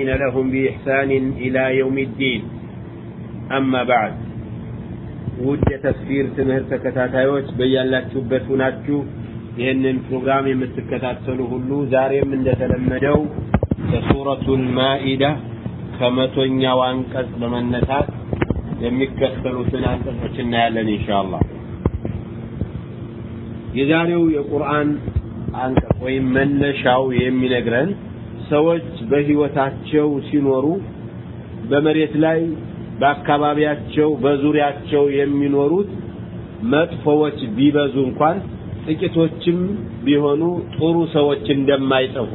والتابعين لهم بإحسان إلى يوم الدين أما بعد ውድ የተፍሲር ትምህርት ተከታታዮች በያላችሁበት ሁናችሁ ይህንን ፕሮግራም የምትከታተሉ ሁሉ ዛሬም እንደተለመደው ከሱረቱል ማኢዳ ከመቶኛው አንቀጽ በመነሳት የሚከተሉትን አንቀጾች እናያለን ኢንሻአላህ። የዛሬው የቁርአን አንቀጽ ወይም መነሻው የሚነግረን ሰዎች በህይወታቸው ሲኖሩ በመሬት ላይ በአካባቢያቸው በዙሪያቸው የሚኖሩት መጥፎዎች ቢበዙ እንኳን ጥቂቶችም ቢሆኑ ጥሩ ሰዎች እንደማይጠፉ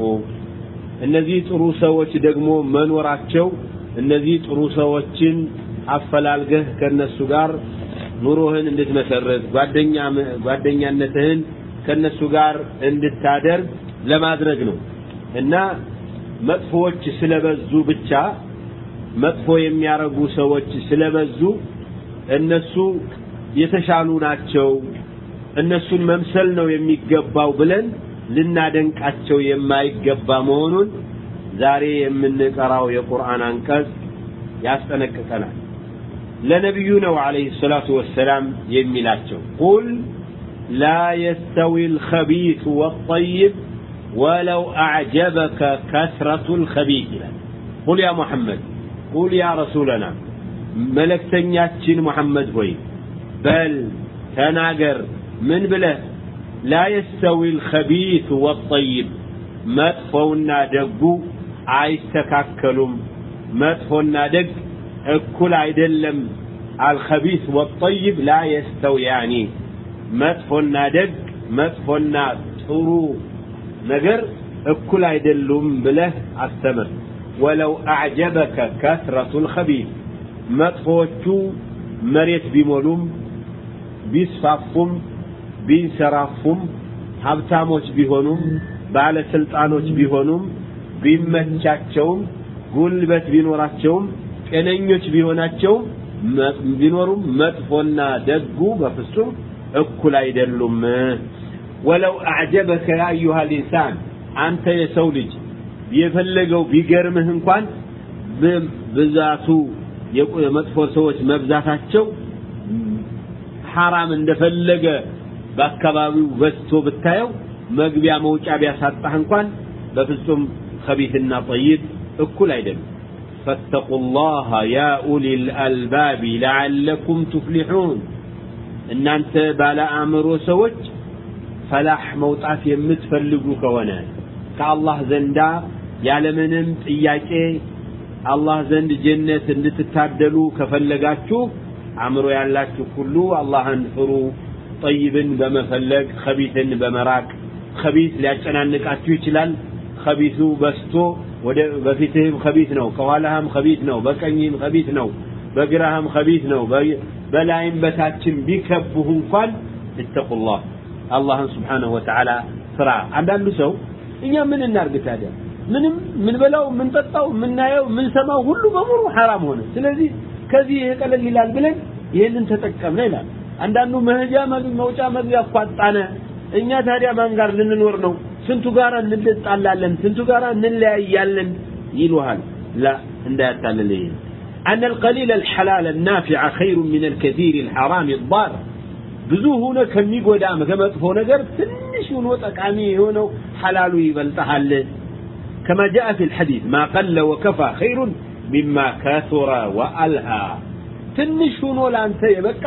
እነዚህ ጥሩ ሰዎች ደግሞ መኖራቸው እነዚህ ጥሩ ሰዎችን አፈላልገህ ከነሱ ጋር ኑሮህን እንድትመሰርት ጓደኛ ጓደኛነትህን ከነሱ ጋር እንድታደርግ ለማድረግ ነው። እና መጥፎዎች ስለበዙ ብቻ መጥፎ የሚያረጉ ሰዎች ስለበዙ እነሱ የተሻሉ ናቸው እነሱን መምሰል ነው የሚገባው ብለን ልናደንቃቸው የማይገባ መሆኑን ዛሬ የምንቀራው የቁርአን አንቀጽ ያስጠነቅቀናል። ለነቢዩ ነው አለይሂ ሰላቱ ወሰላም የሚላቸው ቁል ላ የስተዊ ልኸቢቱ ወጠይብ ወለው አዕጀበከ ከስረቱ ልኸቢት ይላል። ቁል ያ ሙሐመድ ቁል ያ ረሱለና መለክተኛችን ሙሐመድ ሆይ በል ተናገር ምን ብለህ ላ የስተዊ ልኸቢቱ ወጠይብ መጥፎውና ደጉ አይስተካከሉም መጥፎና ደግ እኩል አይደለም አልኸቢስ ወጠይብ ላ የስተውያኒ መጥፎና ደግ መጥፎና ጥሩ ነገር እኩል አይደሉም ብለህ አስተምር። ወለው አዕጀበከ ከስረቱ ልኸቢስ መጥፎዎቹ መሬት ቢሞሉም ቢስፋፉም ቢንሰራፉም ሀብታሞች ቢሆኑም ባለስልጣኖች ቢሆኑም ቢመቻቸውም ጉልበት ቢኖራቸውም ጤነኞች ቢሆናቸውም ቢኖሩም መጥፎና ደጉ በፍጹም እኩል አይደሉም ወለው አዕጀበከ ያ አዩሃ ልኢንሳን አንተ የሰው ልጅ የፈለገው ቢገርምህ እንኳን ብዛቱ የመጥፎ ሰዎች መብዛታቸው ሐራም እንደፈለገ በአካባቢው በዝቶ ብታየው መግቢያ መውጫ ቢያሳጣህ እንኳን በፍጹም ከቢትና ጠይብ እኩል አይደሉም فاتقوا الله يا أولي الألباب لعلكم تفلحون እናንተ ባለ አእምሮ ሰዎች ፈላህ መውጣት የምትፈልጉ ከሆነ ከአላህ ዘንዳ ያለምንም ጥያቄ አላህ ዘንድ ጀነት እንድትታደሉ ከፈለጋችሁ አእምሮ ያላችሁ ሁሉ አላህን ፍሩ። ጠይብን በመፈለግ ከቢትን በመራቅ። ከቢት ሊያጨናንቃችሁ ይችላል። ከቢቱ በስቶ ወደ በፊትህም ከቢት ነው ከኋላህም ከቢት ነው በቀኝህም ከቢት ነው በግራህም ከቢት ነው በላይም በታችም ቢከቡህ እንኳን እተቁላህ አላህን ስብሓንሁ ወተዓላ ፍራ አንዳንዱ ሰው እኛ ምን እናርግ ታዲያ ምንም ምንበላው ምንጠጣው ምናየው ምንሰማው ሁሉ በሙሉ ሐራም ሆነ ስለዚህ ከዚህ ይሄ ቀለል ይላል ብለን ይህንን ተጠቀምነ ይላል አንዳንዱ መሄጃ መውጫ መግቢያ አቋጣነ እኛ ታዲያ ማን ጋር ልንኖር ነው ስንቱ ጋር እንጣላለን ስንቱ ጋር እንለያያለን ይሉሃል ላ እንዳያታልል ይሄ أن القليل الحلال النافع خير من الكثير الحرام الضار ብዙ ሆነ ከሚጎዳ ከመጥፎ ነገር ትንሽ ሆኖ ጠቃሚ የሆነው ሐላሉ ይበልጣል كما جاء في الحديث ما قل وكفى خير مما كثر وألهى ትንሽ ሆኖ ለአንተ የበቃ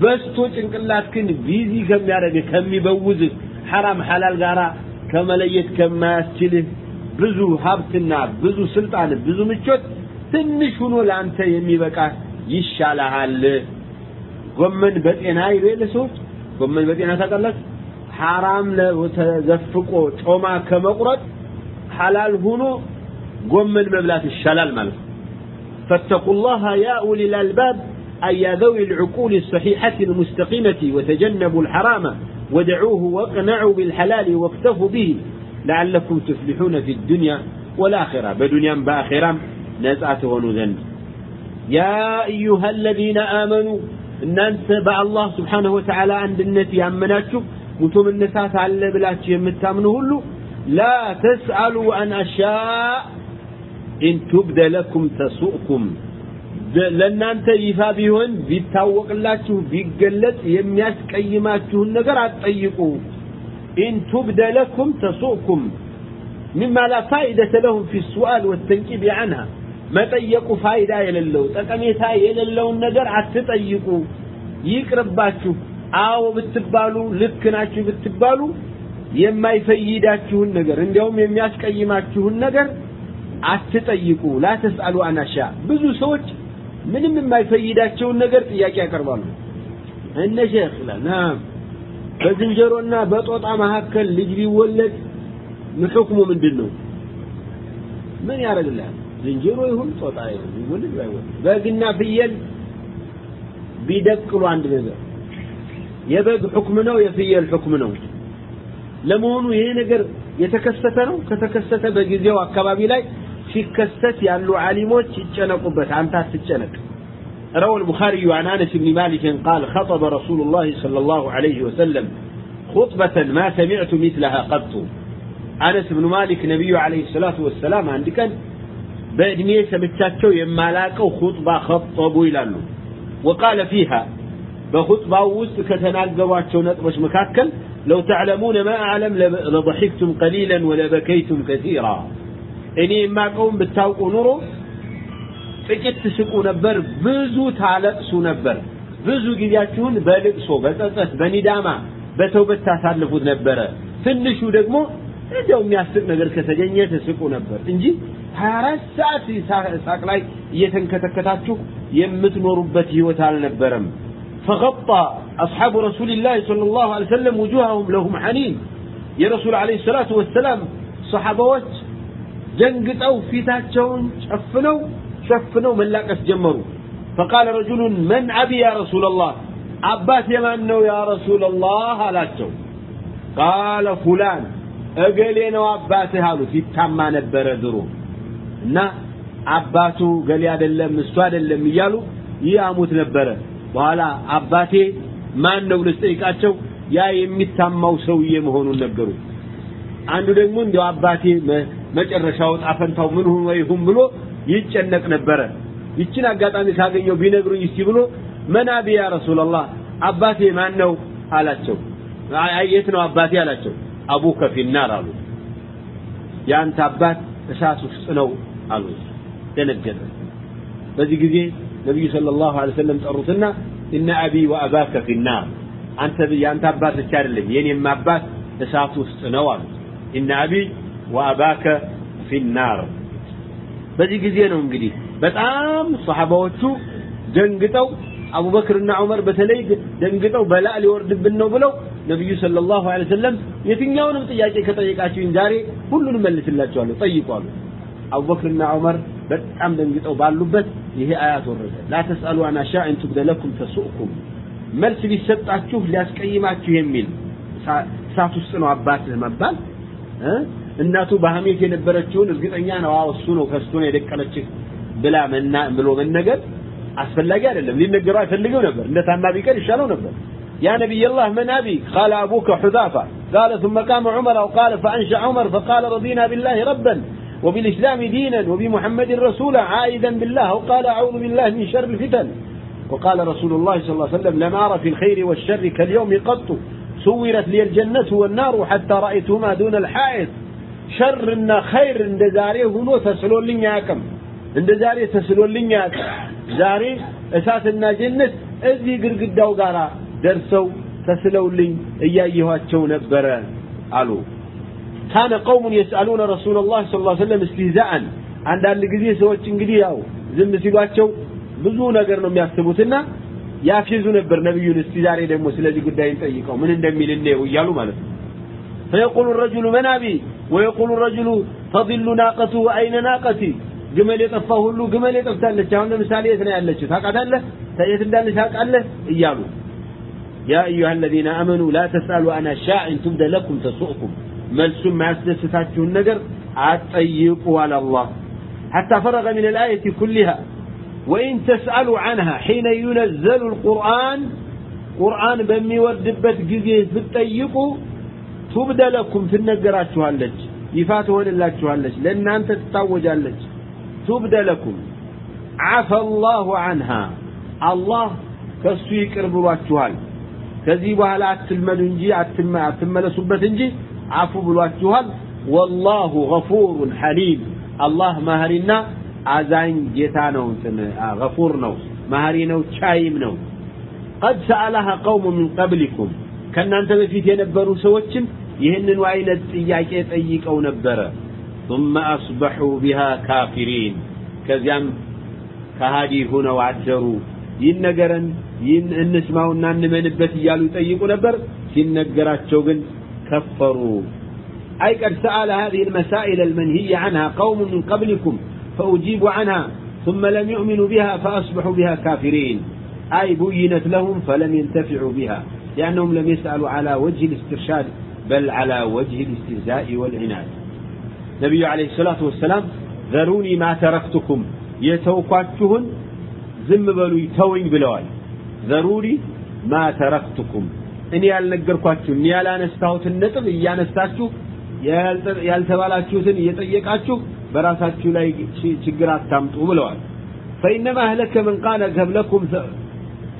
በስቶ ጭንቅላትክን ቢዚ ከሚያደርግ ከሚበውዝ ሐራም ሐላል ጋራ ከመለየት ከማያስችልህ ብዙ ሀብትና ብዙ ስልጣን ብዙ ምቾት ትንሽ ሆኖ ለአንተ የሚበቃ ይሻልሃል ጎመን በጤና ይሉ የለ ሰዎች ጎመን በጤና ታውቃላችሁ ሐራም ተዘፍቆ ጮማ ከመቁረጥ ሐላል ሆኖ ጎመን መብላት ይሻላል ማለት ነው فاتقوا الله يا أولي الألباب أي يا ذوي العقول الصحيحة المستقيمة وتجنبوا الحرام ودعوه واقنعوا بالحلال واكتفوا به لعلكم تفلحون في الدنيا والآخرة بدنيا بآخرة نزعت ونذن يا أيها الذين آمنوا إن أنت بع الله سبحانه وتعالى عند النتي أمناتشو وتم النسات على بلاتش يمتامنه لا تسألوا عن أشياء ኢን ቱብደ ለኩም ተሱእኩም ለእናንተ ይፋ ቢሆን ቢታወቅላችሁ ቢገለጽ የሚያስቀይማችሁን ነገር አትጠይቁ ኢን ቱብደ ለኩም ተሱእኩም ሚማ ላ ፋኢደተ ለሁም ፊ ሱአል ወተንቂብ ዐንሃ መጠየቁ ፋይዳ የሌለው ጠቀሜታ የሌለውን ነገር አትጠይቁ። ይቅርባችሁ። አዎ ብትባሉ ልክ ናችሁ ብትባሉ የማይፈይዳችሁን ነገር እንዲያውም የሚያስቀይማችሁን ነገር አትጠይቁ። ላ ተስአሉ አናሻ ብዙ ሰዎች ምንም የማይፈይዳቸውን ነገር ጥያቄ ያቀርባሉ። እነ ሼክ ይላል በዝንጀሮና በጦጣ መካከል ልጅ ቢወለድ ምክሙ ምንድን ነው ምን ያደርግልሃል ዝንጀሮ ይሁን ጦጣ ይሁን ይወለድ ባይወለድ በግና ፍየል ቢደቅሉ አንድ ነገር የበግ ሕክም ነው የፍየል ሕክም ነው ለመሆኑ ይሄ ነገር የተከሰተ ነው ከተከሰተ በጊዜው አካባቢ ላይ ሲከሰት ያሉ ዓሊሞች ይጨነቁበት አንተ አትጨነቅ روى البخاري عن انس بن مالك قال خطب رسول الله صلى الله عليه وسلم خطبة ما سمعت مثلها قط انس بن مالك نبي عليه الصلاة والسلام عند كان በእድሜ ሰምቻቸው የማላቀው ኹጥባ ኸጠቡ ይላሉ وقال فيها በኹጥባው ውስጥ ከተናገሯቸው ነጥቦች መካከል لو تعلمون ما أعلم لضحكتم قليلا ولبكيتم كثيرا እኔ የማቀውን ብታውቁ ኑሮ ጥቂት ትስቁ ነበር ብዙ ታለቅሱ ነበር ብዙ ጊዜያችሁን በልቅሶ በጸጸት በኒዳማ በተውበት ታሳልፉት ነበረ ትንሹ ደግሞ እንደው የሚያስቅ ነገር ከተገኘ ትስቁ ነበር እንጂ 24 ሰዓት ሳቅ ላይ እየተንከተከታችሁ የምትኖሩበት ህይወት አልነበረም فغطى أصحاب رسول الله صلى الله عليه وسلم وجوههم لهم حنين يا رسول عليه الصلاة والسلام صحابوات جنقتوا في تاتشون شفنوا شفنوا من لاقس جمروا فقال رجل من أبي يا رسول الله عباس يمان يا رسول الله هلاتشو قال فلان እገሌ ነው አባትህ አሉት ይታማ ነበረ ድሮ እና አባቱ ገሌ አይደለም እሱ አይደለም እያሉ ይያሙት ነበረ። በኋላ አባቴ ማን ነው ብሎ ሲጠይቃቸው ያ የሚታማው ሰውዬ መሆኑን ነገሩ። አንዱ ደግሞ እንዲያው አባቴ መጨረሻው ጣፈንታው ምን ሆኖ ይሁን ብሎ ይጨነቅ ነበረ። ይችን አጋጣሚ ካገኘው ቢነግሩኝ እስቲ ብሎ መናቢ ያ ረሱላላህ አባቴ ማን ነው አላቸው የት ነው አባቴ አላቸው። አቡከ ፊናር አሉ። የአንተ አባት እሳት ውስጥ ነው አሉ። ደነገጠ። በዚህ ጊዜ ነቢዩ ሰለላሁ ዐለይሂ ወሰለም ጠሩትና እነ አቢ ወአባከ ፊናር አንተ የአንተ አባት ብቻ አይደለም የኔም አባት እሳት ውስጥ ነው አሉ። እነ አቢ ወአባከ ፊናር በዚህ ጊዜ ነው እንግዲህ በጣም ሰሐባዎቹ ደንግጠው አቡበክርና ዑመር በተለይ ደንግጠው በላ ሊወርድብን ነው ብለው ነብዩ ሰለላሁ ዐለይሂ ወሰለም የትኛውንም ጥያቄ ከጠየቃችሁኝ ዛሬ ሁሉንም መልስላችኋለሁ ጠይቋሉ አቡበክርና ዑመር በጣም ደንግጠው ባሉበት ይሄ አያት ወረደ ላ ተስአሉ አን አሻእን ቱብደ ለኩም ተሱእኩም መልስ ሊሰጣችሁ ሊያስቀይማችሁ የሚል እሳት ውስጥ ነው አባትህ መባል እናቱ በሐሜት የነበረችውን እርግጠኛ ነው አዎ እሱ ነው ከስቶ ነው የደቀለችህ ብላ መና ብሎ መነገር አስፈላጊ አይደለም ሊነገሩ አይፈልገው ነበር እንደ ታማ ቢቀር ይሻለው ነበር يا نبي الله من أبيك قال أبوك حذافة قال ثم قام عمر أو قال فأنشأ عمر فقال رضينا بالله ربا وبالإسلام دينا وبمحمد رسولا عائدا بالله وقال أعوذ بالله من شر الفتن وقال رسول الله صلى الله عليه وسلم لم أرى في الخير والشر كاليوم قط سورت لي الجنة والنار حتى رأيتهما دون الحائط شر خير عند زاري هنو تسلو لن ياكم عند زاري تسلو لن ياكم زاري أساسنا جنة እዚህ ግድግዳው ጋር ደርሰው ተስለውልኝ እያየኋቸው ነበረ አሉ ካነ ቀውሙን የስአሉነ ረሱላ ላህ ስ ላ ሰለም እስትህዛአን አንዳንድ ጊዜ ሰዎች እንግዲህ ያው ዝም ሲሏቸው ብዙ ነገር ነው የሚያስቡትና ያፊዙ ነበር ነቢዩን እስቲ ዛሬ ደግሞ ስለዚህ ጉዳይ እንጠይቀው ምን እንደሚል እንየው እያሉ ማለት ነው فيقول الرجل من أبي ويقول الرجل تضل ناقته أين ناقتي ግመል የጠፋ ሁሉ ግመል የጠፍታለች አሁን ለምሳሌ የት ነው ያለችው ታውቃታለህ የት እንዳለች ታውቃለህ እያሉ يا أيها الذين آمنوا لا تسألوا عن أشياء إن تبد لكم تسؤكم መልሱም ማያስደስታችሁን ነገር አትጠይቁ على الله حتى فرغ من الآية كلها وإن تسألوا عنها حين ينزل القرآن قرآن بمي وردبت جزيه فتطيقوا تبد لكم تنقراتشوها لك ይፋ ትሆንላችኋለች ለእናንተ ትታወጃለች تبد لكم عفى الله عنها الله ከሱ ይቅር ብሏችኋል ከዚህ በኋላ አትልመዱ እንጂ አትመለሱበት እንጂ አፉ ብሏችኋል ወላሁ ገፉሩን ሐሊም አላህ ማህሪና አዛኝ ጌታ ነው እንትን ገፉር ነው ማህሪ ነው ቻይም ነው ቀድ ሰአለሃ ቀውሙ ምን ቀብሊኩም ከእናንተ በፊት የነበሩ ሰዎችም ይህንኑ አይነት ጥያቄ ጠይቀው ነበረ ثم أصبحوا بها كافرين ከዚያም ከሃዲ ሆነው አደሩ ይህን ነገርን ይህን እንስማውና እንመንበት እያሉ ይጠይቁ ነበር ሲነገራቸው ግን كفروا أي قد سأل هذه المسائل المنهي عنها قوم من قبلكم فأجيبوا عنها ثم لم يؤمنوا بها فأصبحوا بها كافرين. أي بينت لهم فلم ينتفعوا بها لأنهم لم يسألوا على وجه الاسترشاد بل على وجه الاستهزاء والعناد. النبي عليه الصلاة والسلام ذروني ما تركتكم يتوقعتهم زم بلوي توين بلوي ذروني ما تركتكم። እኔ ያልነገርኳችሁ እኔ ያላነሳሁትን ነጥብ እያነሳችሁ ያልተባላችሁትን እየጠየቃችሁ በራሳችሁ ላይ ችግር አታምጡ ብለዋል فإنما أهلك من قال قبلكم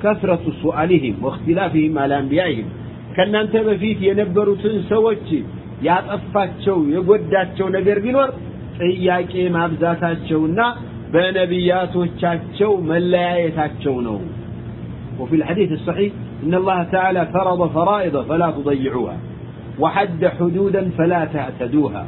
كثرة سؤالهم واختلافهم على أنبيائهم ከእናንተ በፊት የነበሩትን ሰዎች ያጠፋቸው የጎዳቸው ነገር ቢኖር ጥያቄ ማብዛታቸውና በነቢያቶቻቸው መለያየታቸው ነው وفي الحديث الصحيح إن الله تعالى فرض فرائض فلا تضيعوها وحد حدودا فلا تعتدوها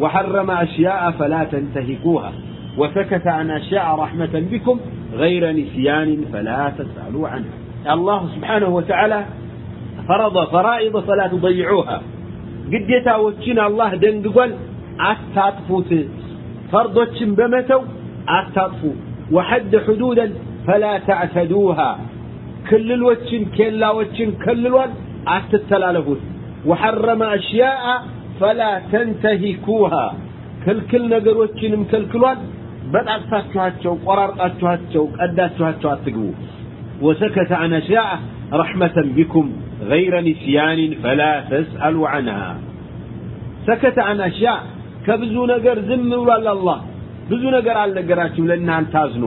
وحرم أشياء فلا تنتهكوها وسكت عن أشياء رحمة بكم غير نسيان فلا تسألوا عنها. الله سبحانه وتعالى فرض فرائض فلا تضيعوها. قد يتاوتشنا الله دنقل አታጥፉት። فرضتشن بمتو أتاطفو وحد حدودا فلا تعتدوها ክልሎችን ኬላዎችን ከልሏል አትተላለፉት ወሐረመ አሽያአ ፈላ ተንተሂኩሃ ክልክል ነገሮችንም ከልክሏል በጣጥሳችኋቸው ቆራርጣችኋቸው ቀዳችኋቸው አትግቡ وسكت عن أشياء رحمة بكم غير نسيان فلا تسألوا عنها سكت عن أشياء كبزو نقر زم ولا الله ብዙ ነገር አልነገራችሁም ለእናንተ አዝኖ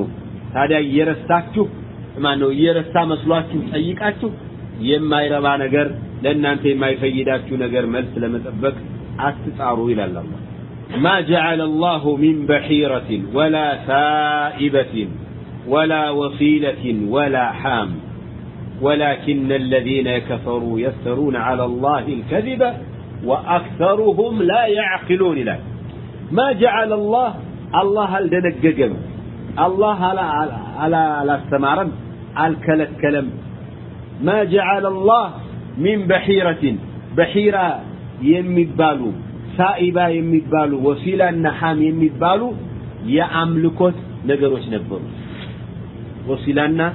ታዲያ እየረሳችሁ ማን ነው እየረሳ መስሏችሁ ጠይቃችሁ የማይረባ ነገር ለእናንተ የማይፈይዳችሁ ነገር መልስ ለመጠበቅ አትጣሩ ይላል አላህ ما جعل الله من بحيرة ولا سائبة ولا وصيلة ولا حام ولكن الذين كفروا يفترون على الله الكذب وأكثرهم لا يعقلون له ما جعل الله الله على على على استمارا الكلك كلم ما جعل الله من بحيرة بحيرة يمبالو سائبة يمبالو وسيلة النحام يمبالو يا أملكوت نجروش نبرو وسيلة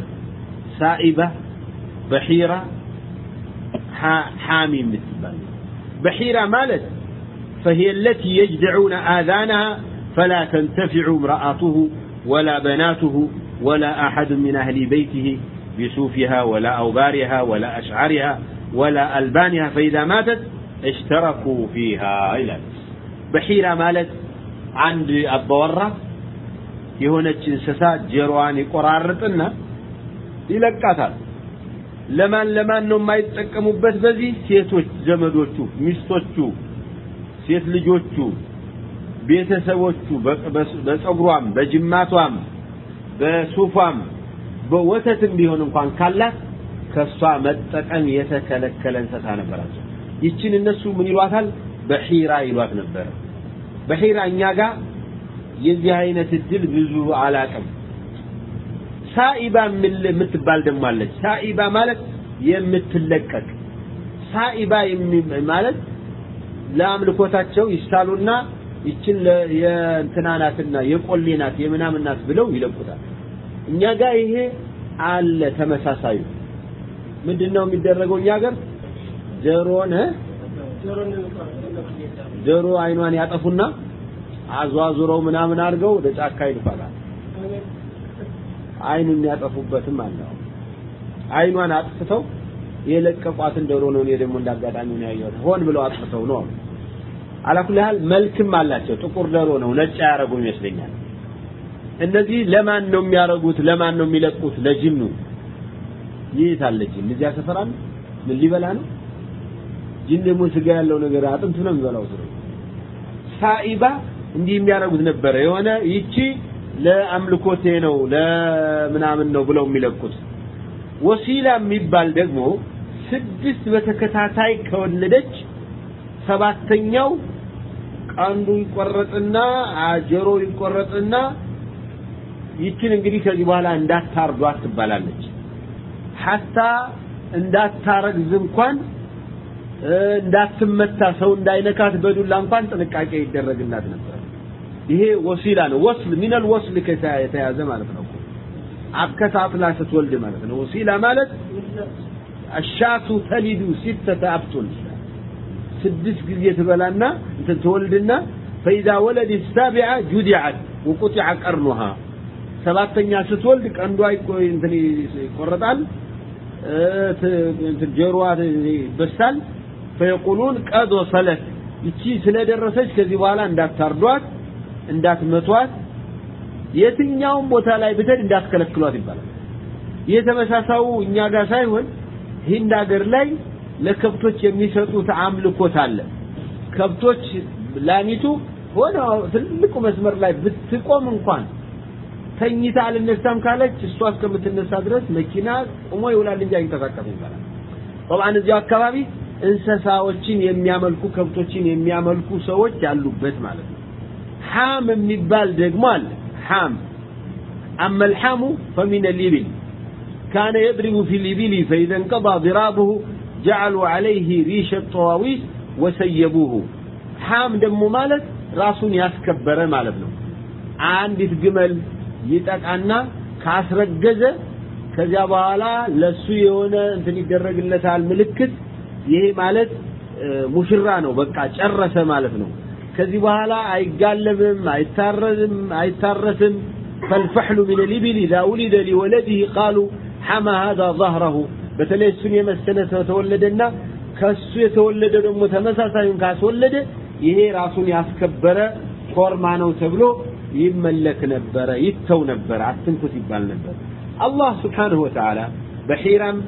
سائبة بحيرة حامي مثل بحيرة مالت؟ فهي التي يجدعون آذانها فلا تنتفع امرأته. ولا بناته ولا أحد من أهل بيته بسوفها ولا أوبارها ولا أشعارها ولا ألبانها فإذا ماتت اشتركوا فيها إلى بحيرة مالت عند الضورة የሆነች እንስሳ ጀሮዋን ይቆራርጥና ይለቃታል ለማን ለማን ነው የማይጠቀሙበት በዚህ ሴቶች ዘመዶቹ ሚስቶቹ ሴት ልጆቹ ቤተሰቦቹ በፀጉሯም በጅማቷም በሱፏም በወተትም ቢሆን እንኳን ካላት ከሷ መጠቀም የተከለከለ እንስሳ ነበራቸው። ይችን እነሱ ምን ይሏታል? በሒራ ይሏት ነበረ በሒራ እኛ ጋር የዚህ አይነት እድል ብዙ አላቅም። ሳኢባ የምትባል ደግሞ አለች። ሳኢባ ማለት የምትለቀቅ። ሳኢባ ማለት ለአምልኮታቸው ይሳሉና ይችን የእንትናናትና የቆሌ ናት የምናምን ናት ብለው ይለቁታል። እኛ ጋር ይሄ አለ ተመሳሳዩ። ምንድነው የሚደረገው እኛ ጋር? ጆሮን ጆሮ አይኗን ያጠፉና አዟዙረው ምናምን አድርገው ወደ ጫካ ይልኳታል። አይኑን ያጠፉበትም አለ። አይኗን አጥፍተው የለቀቋትን ዶሮ ነው እኔ ደግሞ እንዳጋጣሚ ነው ያየሁት። ሆን ብለው አጥፍተው ነው አላኩል ያህል መልክም አላቸው። ጥቁር ዶሮ ነው ነጭ ያረጉ ይመስለኛል። እነዚህ ለማን ነው የሚያረጉት ለማን ነው የሚለቁት? ለጅኑ አለ ጅን? እዚያ አለ? ምን ሊበላ ነው? ጅን ደግሞ ስጋ ያለው ነገር አጥንቱ ነው የሚበላው ሳኢባ እንዲህ የሚያደርጉት ነበረ። የሆነ ይቺ ለአምልኮቴ ነው ለምናምን ነው ብለው የሚለቁት። ወሲላ የሚባል ደግሞ ስድስት በተከታታይ ከወለደች ሰባተኛው አንዱ ይቆረጥና ጆሮ ይቆረጥና ይችን እንግዲህ ከዚህ በኋላ እንዳታርዷት ትባላለች። ሐታ እንዳታረግዝ እንኳን እንዳትመታ ሰው እንዳይነካት በዱላ እንኳን ጥንቃቄ ይደረግላት ነበር። ይሄ ወሲላ ነው። ወስል ሚነል ወስል የተያዘ ማለት ነው። አብከት አጥላ ስትወልድ ማለት ነው። ወሲላ ማለት አሻቱ ተሊዱ ሲተተ አብቱን ስድስት ጊዜ ትበላና እንትን ትወልድና ፈኢዛ ወለድ ሳቢዓ ጁዲዓት ወቁጢዐ ቀርኑሃ ሰባተኛ ስትወልድ ቀንዷ እንትን ይቆረጣል ጆሮዋ ይበሳል ፈየቁሉን ቀድ ወሰለት ይቺ ስለደረሰች ከዚህ በኋላ እንዳታርዷት እንዳትመቷት የትኛውም ቦታ ላይ ብትሄድ እንዳትከለክሏት ይባላል። ይህ ተመሳሳዩ እኛ ጋር ሳይሆን ሂንድ ሀገር ላይ ለከብቶች የሚሰጡት አምልኮት አለ ከብቶች ላሚቱ ሆነ ትልቁ መስመር ላይ ብትቆም እንኳን ተኝታ አልነሳም ካለች እሷ እስከምትነሳ ድረስ መኪና ቆሞ ይውላል እንጂ አይንቀሳቀስም ይባላል طبعا እዚያው አካባቢ እንስሳዎችን የሚያመልኩ ከብቶችን የሚያመልኩ ሰዎች ያሉበት ማለት ነው حام የሚባል ደግሞ አለ حام أما الحام فمن الإبل كان يضرب في الإبل فإذا انقضى ضرابه جعلوا عليه ريش الطواويس وسيبوه حام دم مالت راسون ياسكبر مالت ነው አንዲት ግመል ይጠቃና ካስረገዘ ከዚያ በኋላ ለሱ የሆነ እንትን ይደረግለታል ምልክት ይሄ ማለት ሙሽራ ነው በቃ ጨረሰ ማለት ነው ከዚህ በኋላ አይጋለብም አይታረዝም አይታረስም فالفحل من الإبل إذا ولد لولده قالوا حمى هذا ظهره በተለይ እሱን የመሰለ ተወለደና ከሱ የተወለደ ደግሞ ተመሳሳዩን ካስወለደ ይሄ ራሱን ያስከበረ ኮርማ ነው ተብሎ ይመለክ ነበረ ይተው ነበረ አትንኩት ይባል ነበር። አላህ ስብሓንሁ ወተዓላ በሒራም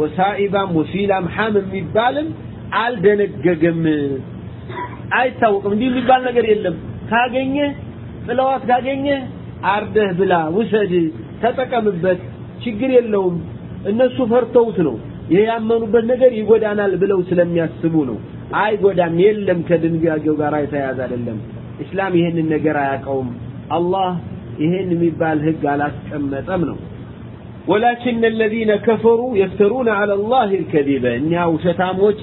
ወሳኢባም ወሲላም ሐም የሚባልም አልደነገገም። አይታወቅም እንዲህ የሚባል ነገር የለም። ካገኘ ጥለዋት ካገኘ አርደህ ብላ ውሰድ ተጠቀምበት ችግር የለውም እነሱ ፈርተውት ነው። የያመኑበት ነገር ይጎዳናል ብለው ስለሚያስቡ ነው። አይጎዳም የለም ከድንጋጌው ጋር የተያያዘ አይደለም። እስላም ይሄንን ነገር አያውቀውም። አላህ ይሄን የሚባል ህግ አላስቀመጠም ነው። ወላኪን الذين كفروا يفترون على الله الكذب እኛ ውሸታሞች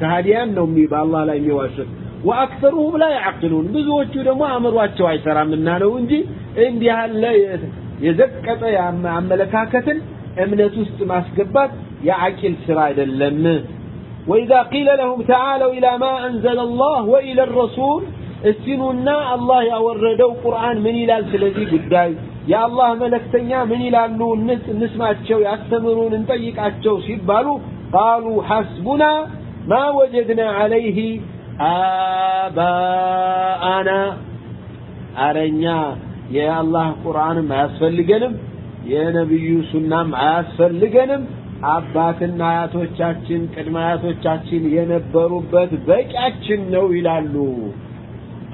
ከሃዲያን ነው በአላህ ላይ የሚዋሹት። ወአክሰሩሁም ላ ያዕቅሉን። ብዙዎቹ ደግሞ አእምሯቸው አይሰራምና ነው እንጂ እንዲህ ያለ የዘቀጠ አመለካከትን እምነት ውስጥ ማስገባት የአቂል ስራ አይደለም وإذا قيل لهم تعالوا إلى ما أنزل الله وإلى الرسول استنونا الله يوردوا قرآن من إلى السلزي قداي يا الله ملكتنيا من إلى نسمع الشو يستمرون نطيق الشو سيبالو قالوا حسبنا ما وجدنا عليه آباءنا أرنيا የነብዩ ሱናም አያስፈልገንም። አባትና አያቶቻችን ቅድመ አያቶቻችን የነበሩበት በቂያችን ነው ይላሉ።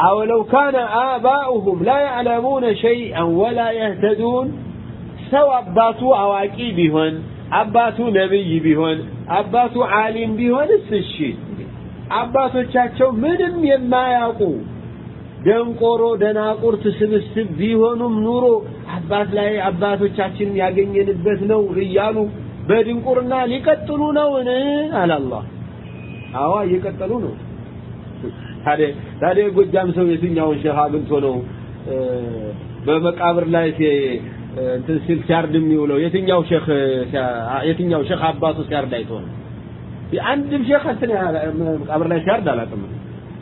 አወለው ካነ አባኡሁም ላ ያዕለሙነ ሸይአን ወላ የህተዱን። ሰው አባቱ አዋቂ ቢሆን አባቱ ነብይ ቢሆን አባቱ ዓሊም ቢሆንስ እሺ? አባቶቻቸው ምንም የማያውቁ ደንቆሮ ደናቁርት ስብስብ ቢሆኑም ኑሮ አባት ላይ አባቶቻችንን ያገኘንበት ነው እያሉ በድንቁርና ሊቀጥሉ ነውን? አለ አላህ። አዋ እየቀጠሉ ነው። ታዲያ ታዲያ ጎጃም ሰው የትኛውን ሸህ አግኝቶ ነው? በመቃብር ላይ እንትን ሲል ሲያርድ የሚውለው የትኛው ሸህ የትኛው ሸህ አባቱ ሲያርድ አይቶ ነው? አንድም ሸህ እንትን መቃብር ላይ ሲያርድ አላውቅም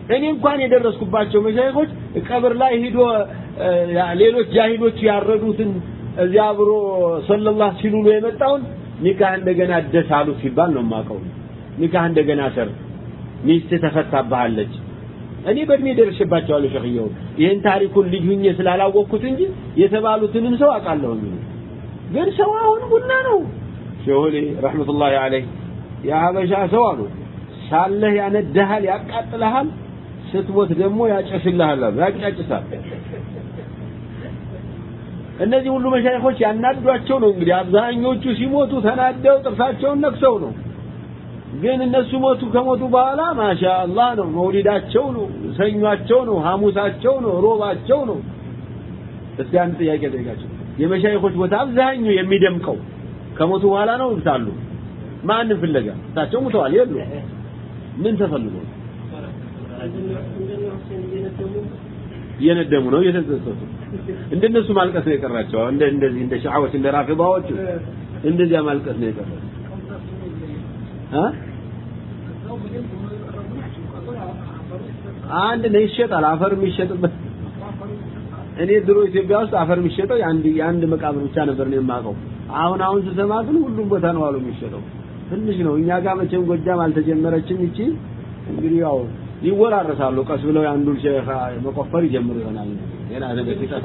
እኔ እንኳን የደረስኩባቸው መሻይኾች ቀብር ላይ ሂዶ ሌሎች ጃሂሎች ያረዱትን እዚያ አብሮ ሰለላህ ሲሉ ነው የመጣውን ኒካህ እንደገና ደስ አሉ ሲባል ነው የማውቀው። ኒካህ እንደገና ሰር ሚስት ተፈታባለች እኔ በእድሜ ደርሼባቸዋለሁ ሸኽየው ይህን ታሪኩን ልጅ ሁኜ ስላላወቅኩት እንጂ የተባሉትንም ሰው አውቃለሁኝ ግን ሰው አሁን ቡና ነው። ሸሆሌ ረሕመቱላሂ አለይህ የሀበሻ ሰው አሉ። ሳለህ ያነዳሃል ያቃጥልሃል ስትሞት ደግሞ ያጨስልሃል አሉ። ያጫጭሳል እነዚህ ሁሉ መሻይኾች ያናዷቸው ነው። እንግዲህ አብዛኞቹ ሲሞቱ ተናደው ጥርሳቸውን ነክሰው ነው። ግን እነሱ ሞቱ ከሞቱ በኋላ ማሻ ነው። መውሊዳቸው ነው። ሰኟቸው ነው። ሐሙሳቸው ነው። ሮባቸው ነው። እስቲ አንድ ጥያቄ ጠይቃቸው የመሻይኾች ቦታ አብዛኛው የሚደምቀው ከሞቱ በኋላ ነው ይብታሉ ማንም ፍለጋ? እሳቸው ሙተዋል። የሉ ምን ተፈልጎ እየነደሙ ነው እየተጸጸቱ እንደነሱ ማልቀስ ነው የቀራቸው። እንደ እንደዚህ እንደ ሸዓዎች እንደ ራፊዳዎች እንደዚያ ማልቀስ ነው የቀራቸው አንድ ነው ይሸጣል አፈር የሚሸጥበት። እኔ ድሮ ኢትዮጵያ ውስጥ አፈር የሚሸጠው የአንድ የአንድ መቃብር ብቻ ነበር ነው የማውቀው። አሁን አሁን ስሰማ ግን ሁሉም ቦታ ነው አሉ የሚሸጠው። ትንሽ ነው። እኛ ጋር መቼም ጎጃም አልተጀመረችም ይቺ። እንግዲህ ያው ይወራረሳሉ። ቀስ ብለው የአንዱን ሼህ መቆፈር ይጀምሩ ይሆናል። ሌላ ነገር ሲጠፋ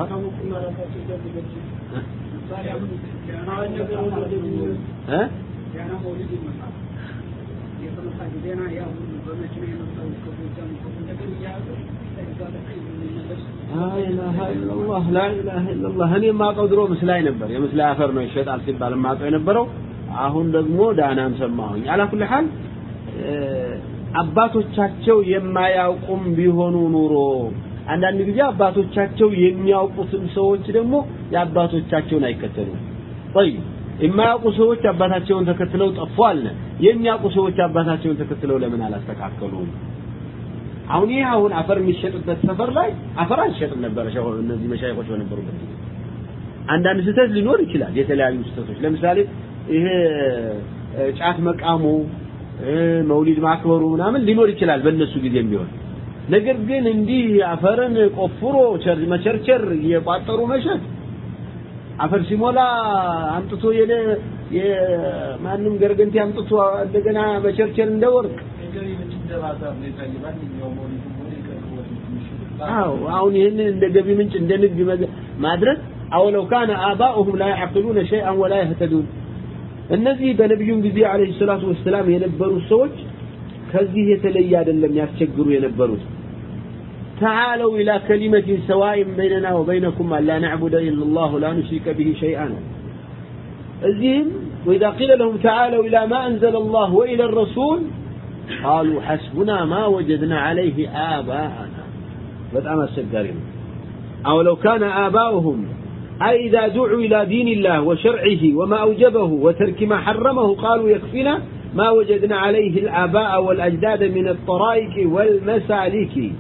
ላኢላሃ ኢለላህ ድሮ ምስላይ ነበር። የምስላይ አፈር ነው ይሸጣል ሲባል የማውቀው የነበረው። አሁን ደግሞ ዳናን ሰማሁኝ። አላኩል ሐል አባቶቻቸው የማያውቁም ቢሆኑ ኑሮ አንዳንድ ጊዜ አባቶቻቸው የሚያውቁትም ሰዎች ደግሞ የአባቶቻቸውን አይከተሉም طيب የማያውቁ ሰዎች አባታቸውን ተከትለው ጠፉ አልነ የሚያውቁ ሰዎች አባታቸውን ተከትለው ለምን አላስተካከሉም አሁን ይህ አሁን አፈር የሚሸጥበት ሰፈር ላይ አፈር አይሸጥም ነበረ እነዚህ መሻይኮች በነበሩበት ጊዜ አንዳንድ ስህተት ሊኖር ይችላል የተለያዩ ስህተቶች ለምሳሌ ይሄ ጫት መቃሙ መውሊድ ማክበሩ ምናምን ሊኖር ይችላል በእነሱ ጊዜም ቢሆን። ነገር ግን እንዲህ አፈርን ቆፍሮ መቸርቸር እየቋጠሩ መሸጥ አፈር ሲሞላ አምጥቶ የለ የማንም ገርገንቲ አምጥቶ እንደገና መቸርቸር እንደ ወርቅ። አዎ አሁን ይህንን እንደ ገቢ ምንጭ እንደ ንግድ ማድረግ አወለው ካነ አባኡሁም ላ ያዕቅሉነ ሸይአን ወላ የህተዱን እነዚህ በነቢዩም ጊዜ አለይሂ ሰላቱ ወሰላም የነበሩት ሰዎች ከዚህ የተለየ አይደለም ያስቸግሩ የነበሩት تعالوا إلى كلمة سواء بيننا وبينكم أن لا نعبد إلا الله ولا نشرك به شيئا الزهم وإذا قيل لهم تعالوا إلى ما أنزل الله وإلى الرسول قالوا حسبنا ما وجدنا عليه آباءنا بدأ السجارين أو لو كان آباؤهم أي إذا دعوا إلى دين الله وشرعه وما أوجبه وترك ما حرمه قالوا يكفينا ما وجدنا عليه الآباء والأجداد من الطرائق والمسالك.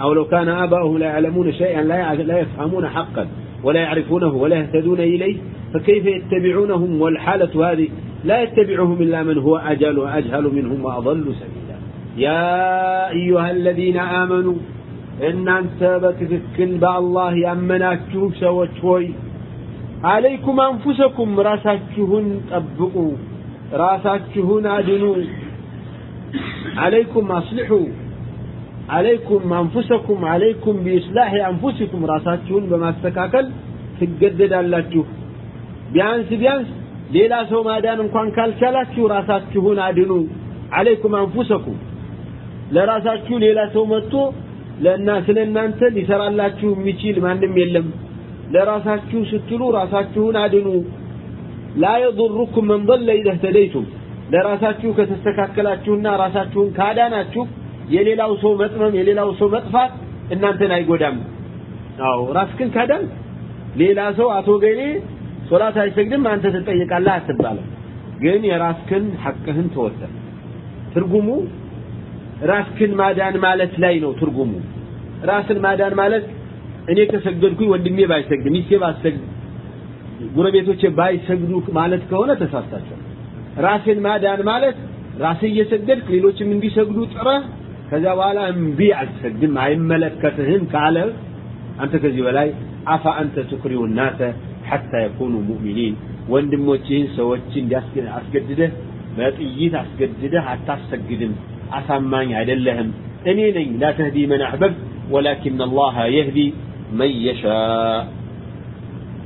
أو لو كان آباؤهم لا يعلمون شيئا لا يفهمون حقا ولا يعرفونه ولا يهتدون إليه فكيف يتبعونهم؟ والحالة هذه لا يتبعهم إلا من هو أجل وأجهل منهم وأضل سبيلا. يا أيها الذين آمنوا እናንተ በትክክል በአላህ ያመናችሁ ሰዎች ሆይ አለይኩም አንፉሰኩም ራሳችሁን ጠብቁ ራሳችሁን አድኑ። አለይኩም አስልሑ አለይኩም አንፉሰኩም አለይኩም ቢኢስላሒ አንፉሲኩም ራሳችሁን በማስተካከል ትገደዳላችሁ። ቢያንስ ቢያንስ ሌላ ሰው ማዳን እንኳን ካልቻላችሁ ራሳችሁን አድኑ። አለይኩም አንፉሰኩም ለራሳችሁ ሌላ ሰው መጥቶ ለእና ስለ ሊሰራላችሁ የሚችል ማንም የለም። ለራሳችሁ ስትሉ ራሳችሁን አድኑ። ላ የضركم من ضل اذا اهتديتم ለራሳችሁ ከተስተካከላችሁና ራሳችሁን ካዳናችሁ የሌላው ሰው መጥመም የሌላው ሰው መጥፋት እናንተን አይጎዳም። አዎ ራስክን ካዳን ሌላ ሰው አቶ ገሌ ሶላት አይሰግድም አንተ ትጠየቃለህ አትባለም ግን የራስክን ሐቅህን ተወጣ ትርጉሙ ራስክን ማዳን ማለት ላይ ነው ትርጉሙ። ራስን ማዳን ማለት እኔ ከሰገድኩኝ ወንድሜ ባይሰግድ ሚስቴ ባትሰግድ ጉረቤቶቼ ባይሰግዱ ማለት ከሆነ ተሳስታችኋል ራስን ማዳን ማለት ራስህ እየሰገድክ ሌሎችም እንዲሰግዱ ጥረህ ከዛ በኋላ እምቢ አልሰግድም አይመለከትህም ካለ አንተ ከዚህ በላይ አፋ አንተ ትክሪው ናተ ሐታ የኩኑ ሙእሚኒን። ወንድሞችህን ሰዎች እንዲያስገድደህ በጥይት አስገድደህ አታሰግድም አሳማኝ አይደለህም። እኔ ነኝ ላ ተህዲ መን አሕበብት ወላኪን አላህ የህዲ من يشاء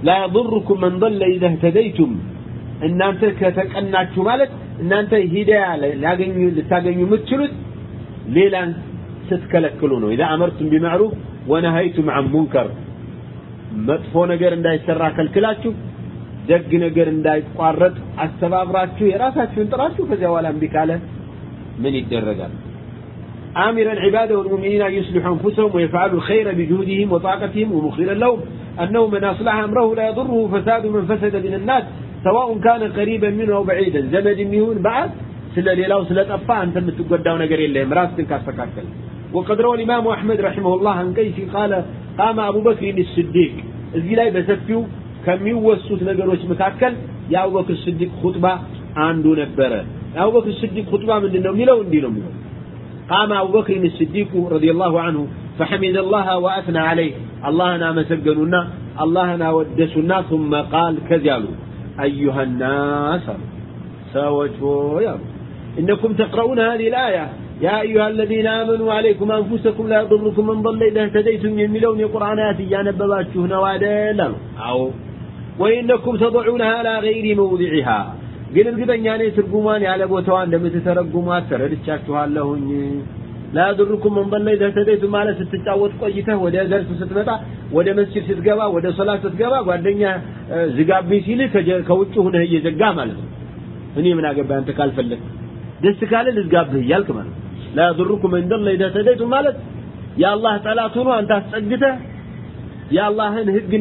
لا يضركم من ضل إذا اهتديتم። እናንተ ከተቀናችሁ ማለት እናንተ ሂዳያ ልታገኙ የምትችሉት ሌላን ስትከለክሉ ነው። إذا أمرتم بالمعروف ونهيتم عن المنكر። መጥፎ ነገር እንዳይሰራ ከልክላችሁ ደግ ነገር እንዳይቋረጥ አስተባብራችሁ የራሳችሁን ጥራችሁ ከዚያ በኋላ እምቢ ካለ ምን ይደረጋል آمرا عباده والمؤمنين أن يصلحوا أنفسهم ويفعلوا الخير بجهودهم وطاقتهم ومخيرا لهم أنه من أصلح أمره لا يضره فساد من فسد من الناس سواء كان قريبا منه أو بعيدا زمد يهون بعد سلا ليلاو سلا طفا أنت متقداو نقر إلا راسك كاستكاكل وقد روى الإمام أحمد رحمه الله عن كيف قال قام أبو بكر الصديق እዚህ ላይ በሰፊው ከሚወሱት ነገሮች መካከል የአቡበክር ስዲቅ ኹጥባ አንዱ ነበረ أبو بكر الصديق خطبة من النوم لو اندي لهم قام أبو بكر الصديق رضي الله عنه فحمد الله وأثنى عليه. الله أنا مسجلنا الله أنا ودسنا ثم قال كذلوا أيها الناس سوتوا يا إنكم تقرؤون هذه الآية. يا أيها الذين آمنوا عليكم أنفسكم لا يضركم من ضل إذا اهتديتم. من يملون قرآنات يا نببات شهنا وادلا أو وإنكم تضعونها على غير موضعها. ግን እርግጠኛ ነኝ ትርጉሟን ያለ ቦታዋ እንደምትተረጉሟት ተረድቻችኋለሁኝ። ላያድርኩም መንበር ላይ ደህተደይ በማለት ስትጫወት ቆይተህ ወደ ደርስ ስትመጣ ወደ መስጂድ ስትገባ ወደ ሶላት ስትገባ ጓደኛ ዝጋብኝ ሲልህ ከውጭ ሁነህ እየዘጋ ማለት ነው። እኔ ምን አገባኝ አንተ ካልፈለግ ደስ ካለ ልዝጋብህ እያልክ ማለት ነው። ላያድርኩም መንበር ላይ ደህተደይ ማለት የአላህ ጠላት ሆኖ አንተ አስጸግተህ የአላህን ህግ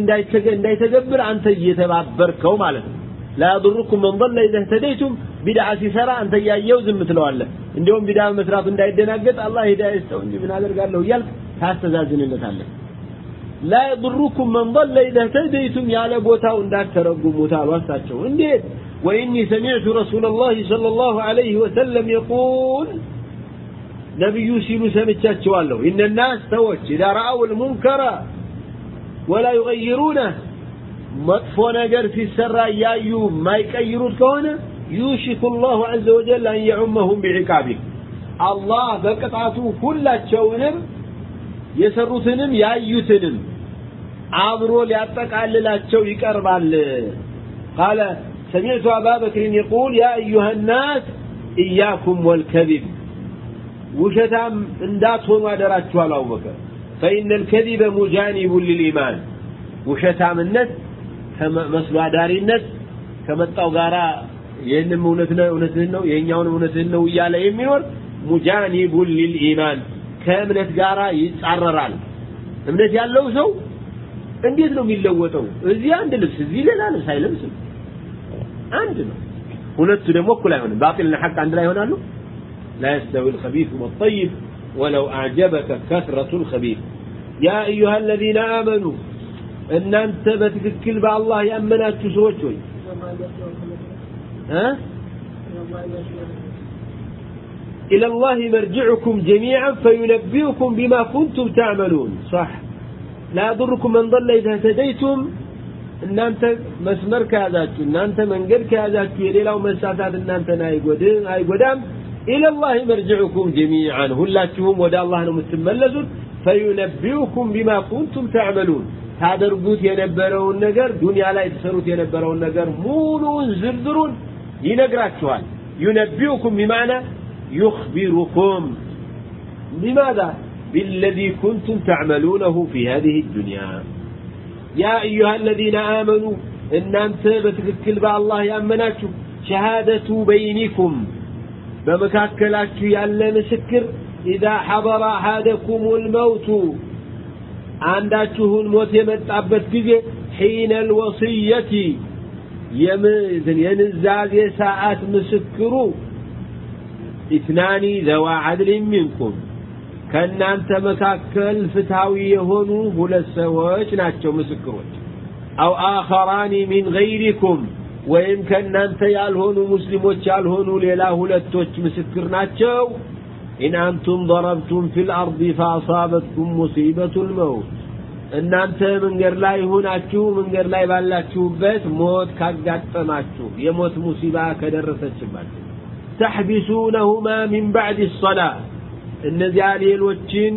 እንዳይተገብር አንተ እየተባበርከው ማለት ነው። لا يضركم من ضل إذا اهتديتم بدعة ሲሰራ አንተ እያየው ዝም ትለዋለህ እንዲሁም ቢዳ መስራቱ እንዳይደናገጥ አላህ ሂዳያ ይስጠው እንጂ ምን አደርጋለሁ እያልክ ታስተዛዝንለታለህ لا يضركم من ضل إذا اهتديتم ያለ ቦታው እንዳትተረጉሙት አሏሳቸው እንዴት وإني سمعت رسول الله صلى الله عليه وسلم يقول ነብዩ ሲሉ ሰምቻቸዋለሁ إن الناس ሰዎች إذا رأوا المنكر ولا يغيرونه መጥፎ ነገር ሲሰራ እያዩ የማይቀይሩት ከሆነ يوشك الله عز وجل أن يعمهم بعقابه አላህ በቅጣቱ ሁላቸውንም የሰሩትንም ያዩትንም አብሮ ሊያጠቃልላቸው ይቀርባል። قال سمعت أبا بكر يقول يا أيها الناس ኢያኩም ወልከዚብ ውሸታም እንዳትሆኑ አደራችኋል አቡበከር ፈኢነ ልከዚበ ሙጃኒቡን ልልኢማን ውሸታምነት للإيمان وشتام الناس መስሎ አዳሪነት ከመጣው ጋራ ይህንም እውነት ነው እውነትህን ነው ይሄኛውን እውነትህን ነው እያለ የሚኖር ሙጃኒቡን ሊልኢማን ከእምነት ጋራ ይጻረራል እምነት ያለው ሰው እንዴት ነው የሚለወጠው እዚህ አንድ ልብስ እዚህ ሌላ ልብስ አይለብስም አንድ ነው ሁለቱ ደግሞ እኩል አይሆንም ባጢልና ሐቅ አንድ ላይ ይሆናሉ لا يستوي الخبيث والطيب ولو أعجبك كثرة الخبيث يا أيها الذين آمنوا እናንተ በትክክል በአላህ ያመናችሁ ሰዎች ሆይ እ إلى الله مرجعكم جميعا فينبئكم بما كنتم تعملون صح لا يضركم من ضل إذا اهتديتم እናንተ መስመር ከያዛችሁ እናንተ መንገድ ከያዛችሁ የሌላው መሳሳት እናንተን አይጎዳም ኢለላህ መርጅዑኩም ጀሚዓን ሁላችሁም ወደ አላህ ነው የምትመለሱት ፈዩነቢኡኩም ቢማ ኩንቱም ተዕመሉን ታደርጉት የነበረውን ነገር ዱንያ ላይ ተሰሩት የነበረውን ነገር ሙሉውን ዝርዝሩን ይነግራችኋል ዩነቢኡኩም ቢማዕና يخبركم بماذا بالذي كنتم تعملونه في هذه الدنيا يا أيها الذين آمنوا إن أنت بتذكر بالله يأمناتكم شهادة بينكم بمكاكلاتكم يألا مسكر إذا حضر أحدكم الموت አንዳችሁን ሞት የመጣበት ጊዜ ሒነ ልወስየቲ የንዛዜ ሰዓት ምስክሩ ኢትናኒ ዘዋ ዓድልን ሚንኩም። ከእናንተ መካከል ፍትሃዊ የሆኑ ሁለት ሰዎች ናቸው ምስክሮች። አው አኸራኒ ሚን ገይሪኩም ወይም ከእናንተ ያልሆኑ ሙስሊሞች ያልሆኑ ሌላ ሁለቶች ምስክር ናቸው إن أنتم ضربتم في الأرض فأصابتكم مصيبة الموت እናንተ መንገድ ላይ ሆናችሁ መንገድ ላይ ባላችሁበት ሞት ካጋጠማችሁ የሞት ሙሲባ ከደረሰችባችሁ ተሕቢሱነሁማ ሚን ባዕድ ሰላ እነዚያ ሌሎችን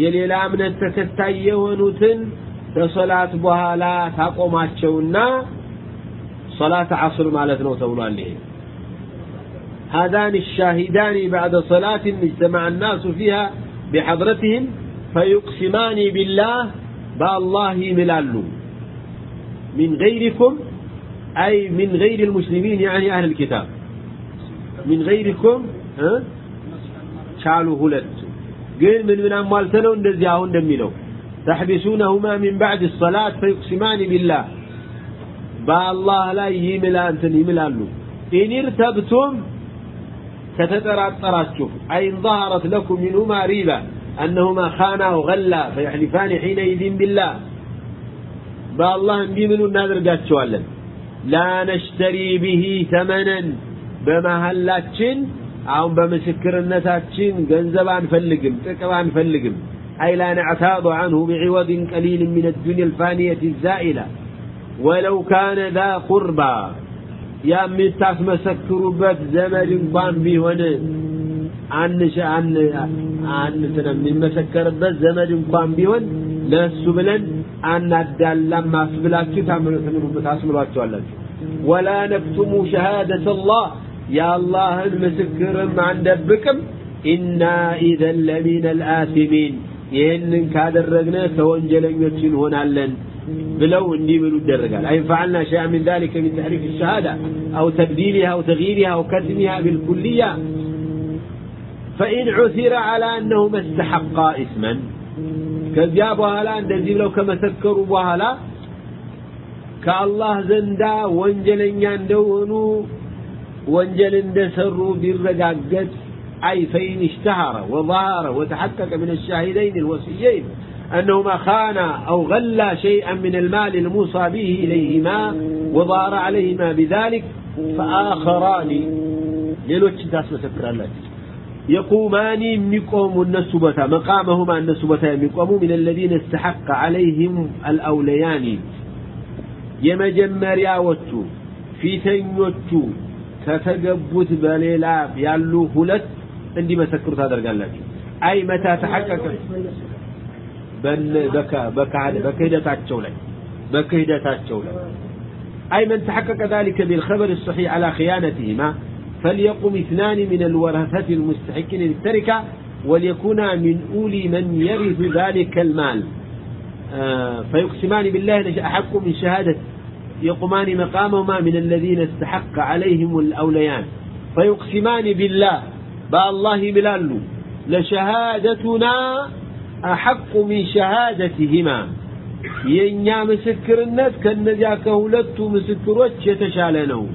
የሌላ እምነት ተከታይ የሆኑትን ከሶላት በኋላ ታቆማቸውና ሶላት ዐስር ማለት ነው ተብሏል ይሄ هذان الشاهدان بعد صلاة اجتمع الناس فيها بحضرتهم فيقسمان بالله بالله ملالو من غيركم أي من غير المسلمين يعني أهل الكتاب. من غيركم ها؟ شالوا هلت قل من من أموالتنا وندزياه دميلو تحبسونهما من بعد الصلاة فيقسمان بالله بالله لا يملا أنتن يملا إن ارتبتم ከተጠራጠራችሁ አይን ظهرت لكم منهما ريبة أنهما خانا وغلا فيحلفان حينئذ بالله. بالله قد شوالا لا نشتري به ثمنا. بما هلاتشن በመሐላችን አሁን በምስክርነታችን ገንዘብ አንፈልግም ጥቅም فلقم. أي لا نعتاض عنه بعوض قليل من الدنيا الفانية الزائلة. ولو كان ذا قربى. የምታስመሰክሩበት ዘመድ እንኳን ቢሆን አንሽ አን አንተነ የሚመሰከርበት ዘመድ እንኳን ቢሆን ለሱ ብለን አናዳላም አስብላችሁ ታምሩበት አስምሏችኋላችሁ ወላ ነክቱሙ ሸሃደተ ላህ የአላህን ምስክርም አንደብቅም። ኢና ኢዘን ለሚን አልአሲሚን ይህንን ካደረግነ ተወንጀለኞች እንሆናለን። بلو انديملوا الدرجة. أي فعلنا شيئا من ذلك من تحريف الشهادة أو تبديلها أو تغييرها أو كتمها بالكلية فإن عثر على أنهما استحقا إثما. كذاب وهلا اندزيب لو كما سكروا وهلا كالله زندا وانجلن يندونوا وانجل اندسروا بالرقاقات أي فإن اشتهر وظهر وتحقق من الشاهدين الوصيين. أنهما خانا أو غلا شيئا من المال الموصى به إليهما وظهر عليهما بذلك فآخران ሌሎች ታስመሰክራላችሁ يقومان يقوم النسبة مقامهما النسبة يقوم من الذين استحق عليهم الأوليان የመጀመሪያዎቹ ፊተኞቹ ከተገቡት በሌላ ያሉ ሁለት እንዲመሰክሩ ታደርጋላችሁ አይ መታ ተሐቀቀ በክህደታቸው ላይ በክህደታቸው ላይ أي من تحقق ذلك بالخبر الصحيح على خيانتهما فليقم اثنان من الورثة المستحقين للتركة وليكونا من أولي من يرث ذلك المال آه فيقسمان بالله أحق من شهادة يقومان مقامهما من الذين استحق عليهم الأوليان فيقسمان بالله بالله بلالو لشهادتنا أحق من شهادتهما. ينيا مسكر الناس ولدت كهولت مسكروت يتشالنو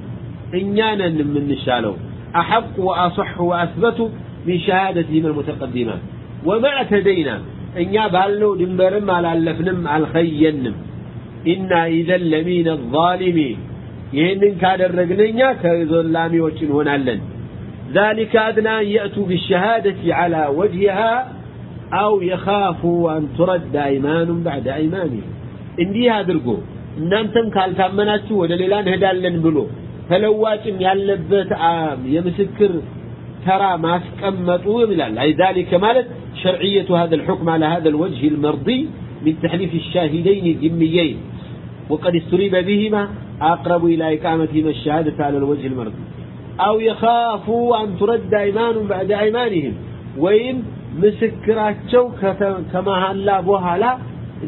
إنيانا من الشالو أحق وأصح وأثبت من شهادتهما المتقدمة. وما اعتدينا. إنيا بهالنو دنبرم على اللفنم على الخينم إنا إذا لمين الظالمين. يهنن كادرقنا إنيا كذلامي وجنهنا هنا ذلك أدنى يأتوا بالشهادة على وجهها أو يخافوا أن ترد أيمان بعد أيمانهم እንዲህ አድርጎ እናንተም ካልታመናችሁ ወደ ሌላ እንሄዳለን ብሎ ተለዋጭም ያለበት የምስክር ተራ ማስቀመጡ ይላል أي ذلك ማለት شرعية هذا الحكم على هذا الوجه المرضي من تحليف الشاهدين الذميين وقد استريب بهما أقرب إلى إقامتهما الشهادة على الوجه المرضي أو يخافوا أن ترد أيمان بعد أيمانهم وإن ምስክራቸው ከመሐላ በኋላ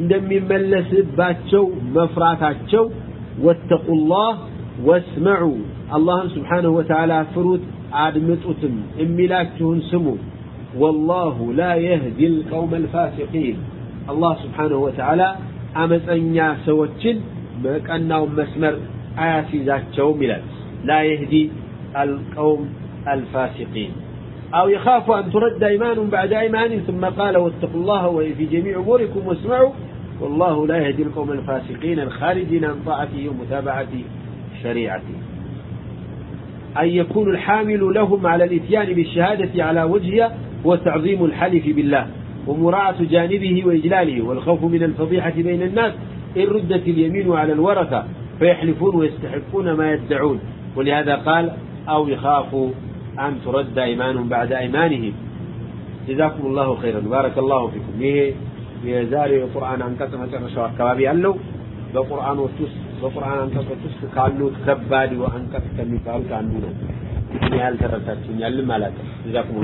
እንደሚመለስባቸው መፍራታቸው ወተቁላህ ወስመዑ አላህን ስብሓንሁ ወተዓላ ፍሩት አድምጡትም የሚላችሁን ስሙ ወላሁ ላ የህዲ ልቀውመ ልፋሲቂን አላህ ስብሓንሁ ወተዓላ አመፀኛ ሰዎችን በቀናውን መስመር አያስይዛቸውም ይላል ላ የህዲ القوم الفاسقين أو يخاف أن ترد أيمان بعد أيمان ثم قال واتقوا الله في جميع أموركم واسمعوا. والله لا يهدي القوم الفاسقين الخارجين عن طاعته ومتابعة شريعته. أن يكون الحامل لهم على الإتيان بالشهادة على وجهها هو تعظيم الحلف بالله ومراعاة جانبه وإجلاله والخوف من الفضيحة بين الناس. إن ردت اليمين على الورثة فيحلفون ويستحقون ما يدعون. ولهذا قال أو يخافوا أن ترد أيمان بعد أيمانهم ጀዛኩም ላሁ ኸይረን ባረከላሁ ፊኩም ይሄ የዛሬው የቁርአን አንቀጽ መጨረሻው አካባቢ ያለው በቁርአኖች ውስጥ በቁርአን አንቀጾች ውስጥ ካሉት ከባድ አንቀጽ ከሚባሉት አንዱ ነው። ምን ያህል ተረዳችሁኛልም አላውቅም። ጀዛኩም